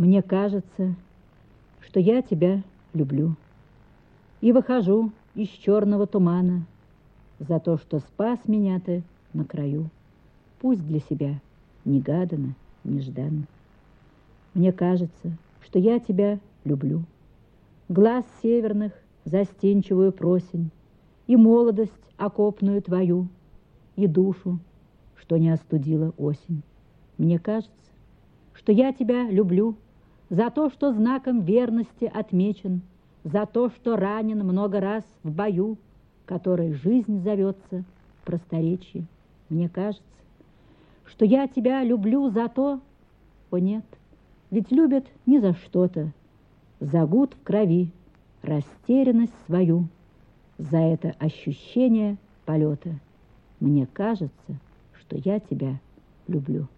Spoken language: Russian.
Мне кажется, что я тебя люблю. И выхожу из черного тумана за то, что спас меня ты на краю. Пусть для себя негаданно, нежданно. Мне кажется, что я тебя люблю. Глаз северных застенчивую просень, И молодость окопную твою, И душу, что не остудила осень. Мне кажется, что я тебя люблю За то, что знаком верности отмечен, За то, что ранен много раз в бою, Которой жизнь зовется просторечье. Мне кажется, что я тебя люблю за то, о нет, ведь любят не за что-то, за гуд в крови, растерянность свою, за это ощущение полета. Мне кажется, что я тебя люблю.